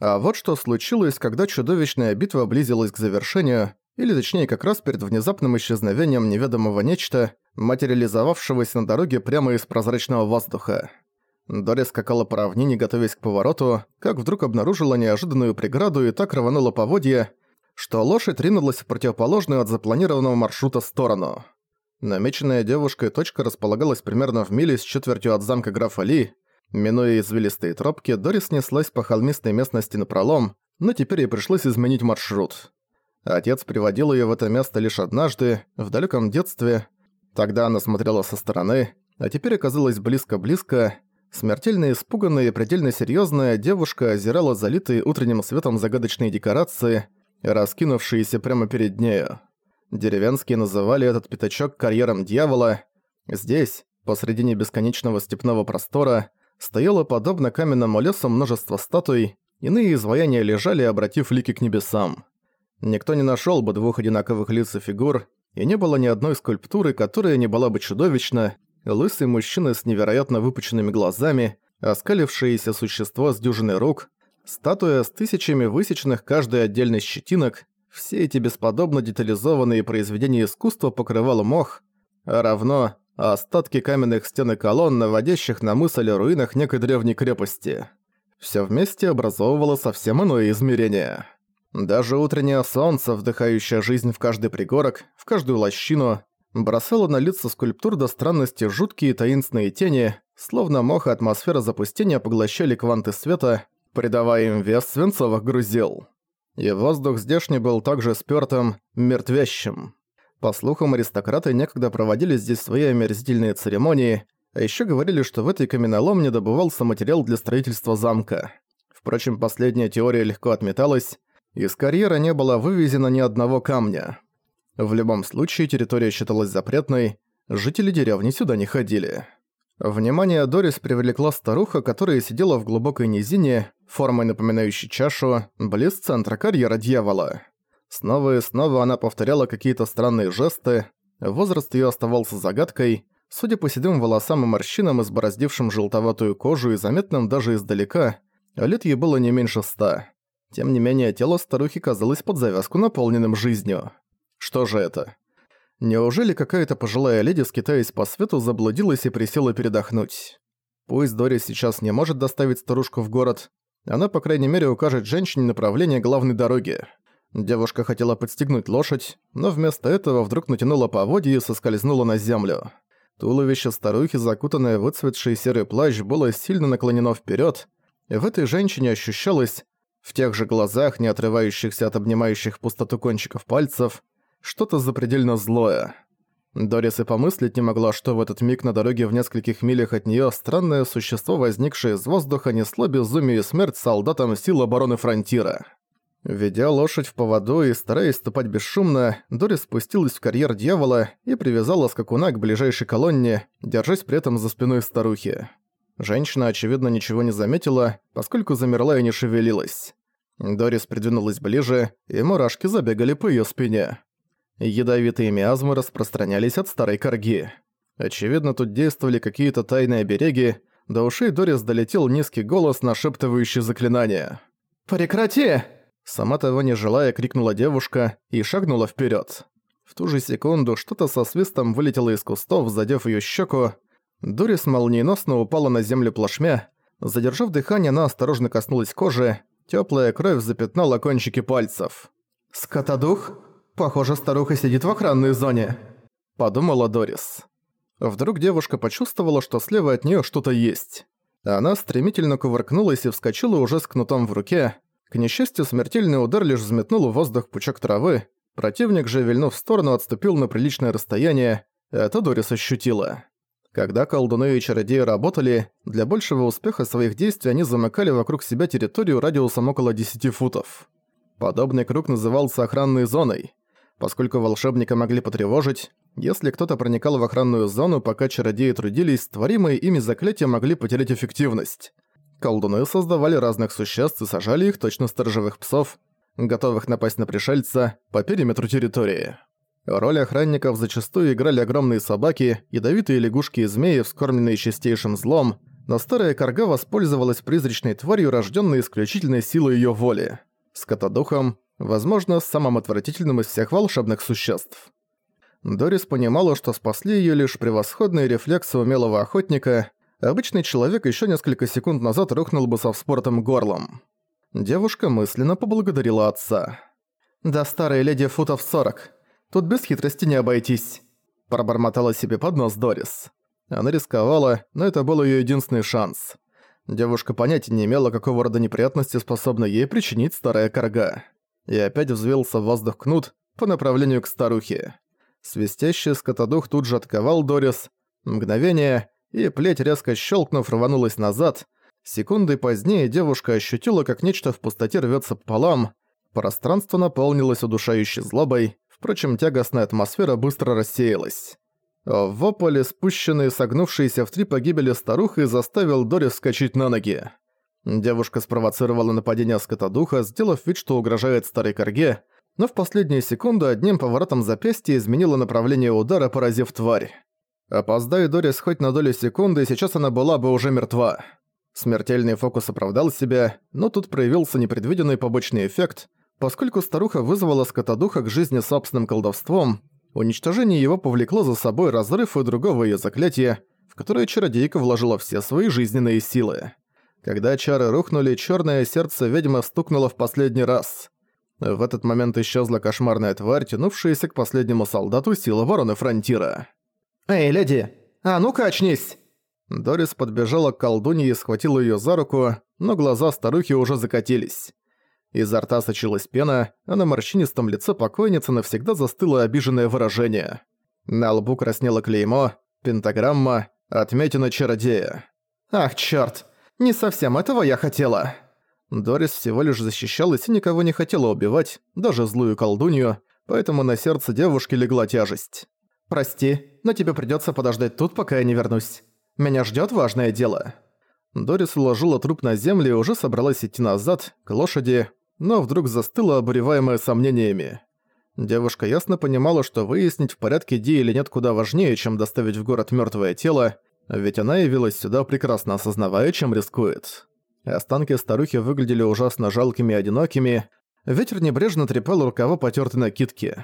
А вот что случилось, когда чудовищная битва близилась к завершению, или точнее как раз перед внезапным исчезновением неведомого нечто, материализовавшегося на дороге прямо из прозрачного воздуха. Дори скакала по равнине, готовясь к повороту, как вдруг обнаружила неожиданную преграду и так рванула поводья, что лошадь ринулась в противоположную от запланированного маршрута сторону. Намеченная девушкой точка располагалась примерно в миле с четвертью от замка графа Ли. Минуя извилистые тропки, Дори снеслась по холмистой местности напролом, но теперь ей пришлось изменить маршрут. Отец приводил её в это место лишь однажды, в далёком детстве. Тогда она смотрела со стороны, а теперь оказалась близко-близко. Смертельно испуганная и предельно серьёзная девушка озирала залитые утренним светом загадочные декорации, раскинувшиеся прямо перед нею. Деревенские называли этот пятачок карьером дьявола. Здесь, посредине бесконечного степного простора, стояло подобно каменному лесу множество статуй, иные изваяния лежали, обратив лики к небесам. Никто не нашел бы двух одинаковых лиц и фигур, и не было ни одной скульптуры, которая не была бы чудовищна, лысый мужчина с невероятно выпученными глазами, оскалившееся существо с дюжиной рук, статуя с тысячами высеченных каждой отдельной щетинок, все эти бесподобно детализованные произведения искусства покрывал мох, а равно остатки каменных стен и колонн, наводящих на мысль о руинах некой древней крепости. Все вместе образовывало совсем иное измерение. Даже утреннее солнце, вдыхающее жизнь в каждый пригорок, в каждую лощину, бросало на лица скульптур до странности жуткие таинственные тени, словно мох и атмосфера запустения поглощали кванты света, придавая им вес свинцовых грузил и воздух здешний был также спёртым, мертвящим. По слухам, аристократы некогда проводили здесь свои омерзительные церемонии, а ещё говорили, что в этой каменоломне добывался материал для строительства замка. Впрочем, последняя теория легко отметалась, из карьера не было вывезено ни одного камня. В любом случае, территория считалась запретной, жители деревни сюда не ходили. Внимание Дорис привлекла старуха, которая сидела в глубокой низине, формой напоминающей чашу, близ центра карьера дьявола. Снова и снова она повторяла какие-то странные жесты, возраст её оставался загадкой, судя по седым волосам и морщинам, избороздившим желтоватую кожу и заметным даже издалека, лет ей было не меньше ста. Тем не менее, тело старухи казалось под завязку наполненным жизнью. Что же это? Неужели какая-то пожилая леди, скитаясь по свету, заблудилась и присела передохнуть? Пусть Дори сейчас не может доставить старушку в город, она, по крайней мере, укажет женщине направление главной дороги. Девушка хотела подстегнуть лошадь, но вместо этого вдруг натянула поводья и соскользнула на землю. Туловище старухи, закутанное в выцветший серый плащ, было сильно наклонено вперед, и в этой женщине ощущалось, в тех же глазах, не отрывающихся от обнимающих пустоту кончиков пальцев, что-то запредельно злое. Дорис и помыслить не могла, что в этот миг на дороге в нескольких милях от неё странное существо, возникшее из воздуха, несло безумие и смерть солдатам сил обороны фронтира. Ведя лошадь в поводу и стараясь ступать бесшумно, Дорис спустилась в карьер дьявола и привязала скакуна к ближайшей колонне, держась при этом за спиной старухи. Женщина, очевидно, ничего не заметила, поскольку замерла и не шевелилась. Дорис придвинулась ближе, и мурашки забегали по её спине. Ядовитые миазмы распространялись от старой корги. Очевидно, тут действовали какие-то тайные обереги, до ушей Дорис долетел низкий голос, нашептывающий заклинание. «Прекрати!» Сама того не желая, крикнула девушка и шагнула вперед. В ту же секунду что-то со свистом вылетело из кустов, задев ее щеку. Дорис молниеносно упала на землю плашмя. Задержав дыхание, она осторожно коснулась кожи. Теплая кровь запятнала кончики пальцев. «Скотодух?» «Похоже, старуха сидит в охранной зоне», — подумала Дорис. Вдруг девушка почувствовала, что слева от неё что-то есть. Она стремительно кувыркнулась и вскочила уже с кнутом в руке. К несчастью, смертельный удар лишь взметнул в воздух пучок травы. Противник же, вильнув в сторону, отступил на приличное расстояние. Это Дорис ощутила. Когда колдуны и чародеи работали, для большего успеха своих действий они замыкали вокруг себя территорию радиусом около 10 футов. Подобный круг назывался охранной зоной поскольку волшебника могли потревожить. Если кто-то проникал в охранную зону, пока чародеи трудились, творимые ими заклятия могли потерять эффективность. Колдуны создавали разных существ и сажали их точно сторожевых псов, готовых напасть на пришельца по периметру территории. Роль охранников зачастую играли огромные собаки, ядовитые лягушки и змеи, вскормленные чистейшим злом, но старая корга воспользовалась призрачной тварью, рожденной исключительной силой ее воли. Скотодухом, возможно, самым отвратительным из всех волшебных существ. Дорис понимала, что спасли ее лишь превосходные рефлексы умелого охотника, обычный человек еще несколько секунд назад рухнул бы со вспортым горлом. Девушка мысленно поблагодарила отца. «Да старая леди футов сорок. Тут без хитрости не обойтись», – пробормотала себе под нос Дорис. Она рисковала, но это был ее единственный шанс. Девушка понятия не имела, какого рода неприятности способна ей причинить старая корга. И опять взвелся в воздух кнут по направлению к старухе. Свистящий скотодух тут же отковал Дорис. Мгновение, и плеть, резко щелкнув, рванулась назад. Секунды позднее девушка ощутила, как нечто в пустоте рвется пополам. Пространство наполнилось удушающей злобой, впрочем, тягостная атмосфера быстро рассеялась. Вопль, спущенный согнувшийся в три погибели старухой, заставил Дори вскочить на ноги. Девушка спровоцировала нападение скотодуха, сделав вид, что угрожает старой корге, но в последнюю секунду одним поворотом запястья изменила направление удара, поразив тварь. Опоздай Дорис хоть на долю секунды, сейчас она была бы уже мертва. Смертельный фокус оправдал себя, но тут проявился непредвиденный побочный эффект, поскольку старуха вызвала скотодуха к жизни собственным колдовством, Уничтожение его повлекло за собой разрыв и другого её заклятия, в которое чародейка вложила все свои жизненные силы. Когда чары рухнули, чёрное сердце ведьмы стукнуло в последний раз. В этот момент исчезла кошмарная тварь, тянувшаяся к последнему солдату силы вороны Фронтира. «Эй, леди, а ну-ка очнись!» Дорис подбежала к колдуне и схватила её за руку, но глаза старухи уже закатились. Изо рта сочилась пена, а на морщинистом лице покойницы навсегда застыло обиженное выражение. На лбу краснело клеймо, пентаграмма, отметина чародея. «Ах, чёрт! Не совсем этого я хотела!» Дорис всего лишь защищалась и никого не хотела убивать, даже злую колдунью, поэтому на сердце девушки легла тяжесть. «Прости, но тебе придётся подождать тут, пока я не вернусь. Меня ждёт важное дело». Дорис уложила труп на землю и уже собралась идти назад, к лошади, но вдруг застыла, обуреваемая сомнениями. Девушка ясно понимала, что выяснить, в порядке Ди или нет куда важнее, чем доставить в город мёртвое тело, ведь она явилась сюда, прекрасно осознавая, чем рискует. Останки старухи выглядели ужасно жалкими и одинокими, ветер небрежно трепал рукава потёртой накидки.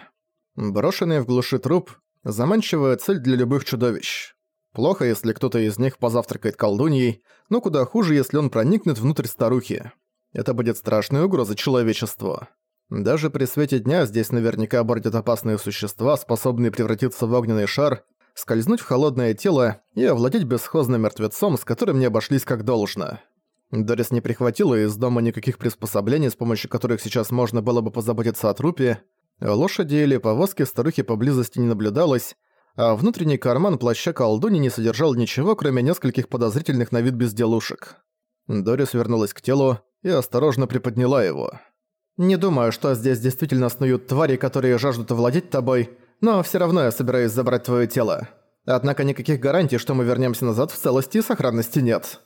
Брошенный в глуши труп – заманчивая цель для любых чудовищ. Плохо, если кто-то из них позавтракает колдуньей, но куда хуже, если он проникнет внутрь старухи. Это будет страшной угрозой человечеству. Даже при свете дня здесь наверняка бродят опасные существа, способные превратиться в огненный шар, скользнуть в холодное тело и овладеть бесхозным мертвецом, с которым не обошлись как должно. Дорис не прихватила из дома никаких приспособлений, с помощью которых сейчас можно было бы позаботиться о трупе. Лошади или повозки старухи поблизости не наблюдалось, а внутренний карман плаща колдуни не содержал ничего, кроме нескольких подозрительных на вид безделушек. Дорис вернулась к телу, и осторожно приподняла его. «Не думаю, что здесь действительно снуют твари, которые жаждут овладеть тобой, но всё равно я собираюсь забрать твоё тело. Однако никаких гарантий, что мы вернёмся назад в целости и сохранности нет».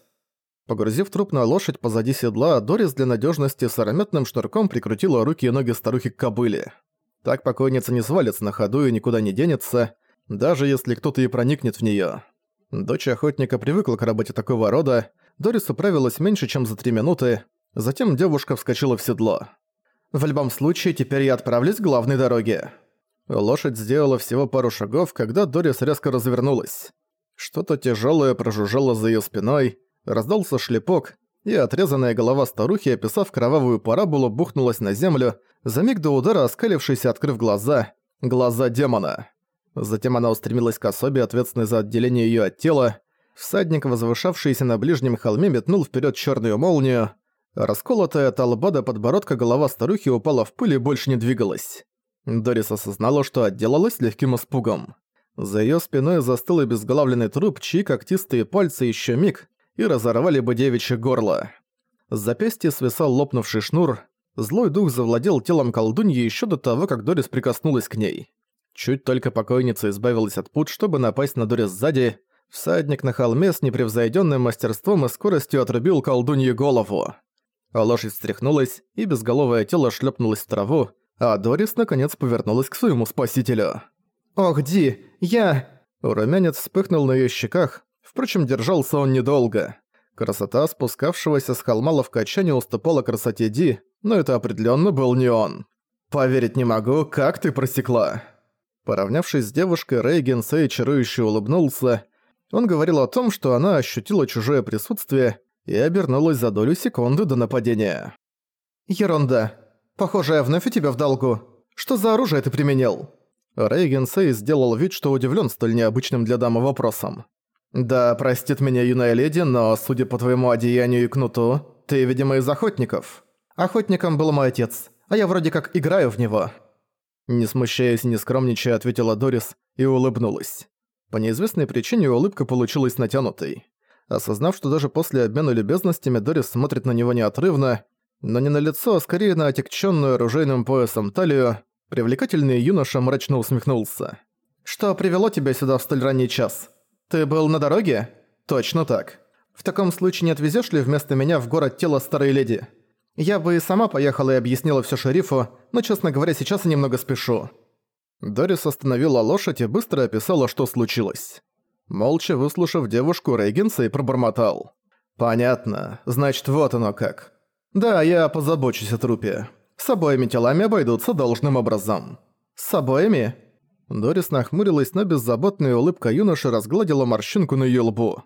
Погрузив труп на лошадь позади седла, Дорис для надёжности сыромятным шнурком прикрутила руки и ноги старухи к кобыле. Так покойница не свалится на ходу и никуда не денется, даже если кто-то и проникнет в неё. Дочь охотника привыкла к работе такого рода, Дорис управилась меньше, чем за три минуты, Затем девушка вскочила в седло. «В любом случае, теперь я отправлюсь к главной дороге». Лошадь сделала всего пару шагов, когда Дорис резко развернулась. Что-то тяжелое прожужжало за ее спиной, раздался шлепок, и отрезанная голова старухи, описав кровавую параболу, бухнулась на землю, за миг до удара оскалившись открыв глаза. Глаза демона. Затем она устремилась к особе, ответственной за отделение ее от тела. Всадник, возвышавшийся на ближнем холме, метнул вперед черную молнию. Расколотая от до подбородка голова старухи упала в пыль и больше не двигалась. Дорис осознала, что отделалась легким испугом. За её спиной застыл и безглавленный труп, чьи когтистые пальцы ещё миг и разорвали бы девичье горло. С запястья свисал лопнувший шнур. Злой дух завладел телом колдуньи ещё до того, как Дорис прикоснулась к ней. Чуть только покойница избавилась от пут, чтобы напасть на Дорис сзади, всадник на холме с непревзойдённым мастерством и скоростью отрубил колдунье голову. А лошадь встряхнулась, и безголовое тело шлепнулось в траву, а Дорис наконец повернулась к своему спасителю. «Ох, Ди, я...» Румянец вспыхнул на ее щеках, впрочем, держался он недолго. Красота спускавшегося с холма ловкача не уступала красоте Ди, но это определенно был не он. «Поверить не могу, как ты просекла!» Поравнявшись с девушкой, Рейген Сэй чарующе улыбнулся. Он говорил о том, что она ощутила чужое присутствие и обернулась за долю секунды до нападения. «Ерунда. Похоже, я вновь у тебя в долгу. Что за оружие ты применил?» Рейген Сэй сделал вид, что удивлен столь необычным для дамы вопросом. «Да, простит меня юная леди, но, судя по твоему одеянию и кнуту, ты, видимо, из охотников. Охотником был мой отец, а я вроде как играю в него». Не смущаясь и не скромничая, ответила Дорис и улыбнулась. По неизвестной причине улыбка получилась натянутой. Осознав, что даже после обмена любезностями Дорис смотрит на него неотрывно, но не на лицо, а скорее на отягченную оружейным поясом талию, привлекательный юноша мрачно усмехнулся. «Что привело тебя сюда в столь ранний час?» «Ты был на дороге?» «Точно так. В таком случае не отвезёшь ли вместо меня в город тело старой леди? Я бы и сама поехала и объяснила всё шерифу, но, честно говоря, сейчас я немного спешу». Дорис остановила лошадь и быстро описала, что случилось. Молча выслушав девушку Рейгенса и пробормотал. «Понятно. Значит, вот оно как. Да, я позабочусь о трупе. С обоими телами обойдутся должным образом». «С обоими?» Дорис нахмурилась, но беззаботная улыбка юноши разгладила морщинку на её лбу.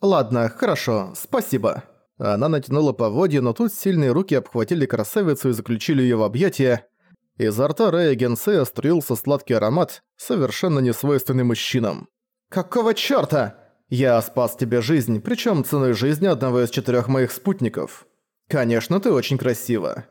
«Ладно, хорошо, спасибо». Она натянула поводья, но тут сильные руки обхватили красавицу и заключили её в объятия. Изо рта Рэя Генсея струился сладкий аромат, совершенно несвойственный мужчинам. «Какого чёрта? Я спас тебе жизнь, причём ценой жизни одного из четырёх моих спутников. Конечно, ты очень красива.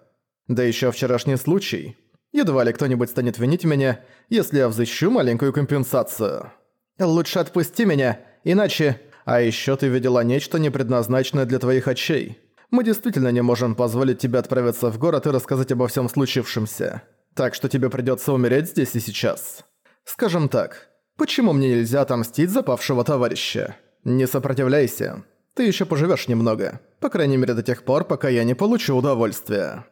Да ещё вчерашний случай. Едва ли кто-нибудь станет винить меня, если я взыщу маленькую компенсацию. Лучше отпусти меня, иначе... А ещё ты видела нечто непредназначенное для твоих очей. Мы действительно не можем позволить тебе отправиться в город и рассказать обо всем случившемся. Так что тебе придётся умереть здесь и сейчас. Скажем так, почему мне нельзя отомстить за павшего товарища? Не сопротивляйся. Ты ещё поживёшь немного. По крайней мере до тех пор, пока я не получу удовольствия.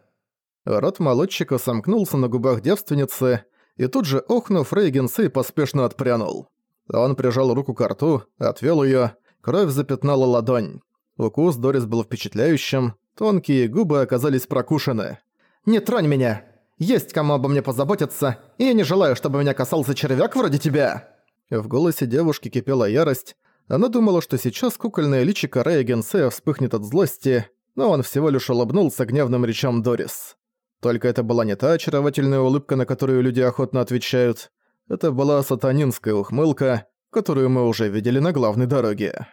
Рот молодчика сомкнулся на губах девственницы, и тут же, охнув, Рейгенсей поспешно отпрянул. Он прижал руку к рту, отвел её, кровь запятнала ладонь. Укус Дорис был впечатляющим, тонкие губы оказались прокушены. «Не тронь меня! Есть кому обо мне позаботиться, и я не желаю, чтобы меня касался червяк вроде тебя!» В голосе девушки кипела ярость. Она думала, что сейчас кукольное личико Рэя вспыхнет от злости, но он всего лишь улыбнулся гневным речам Дорис. Только это была не та очаровательная улыбка, на которую люди охотно отвечают. Это была сатанинская ухмылка, которую мы уже видели на главной дороге.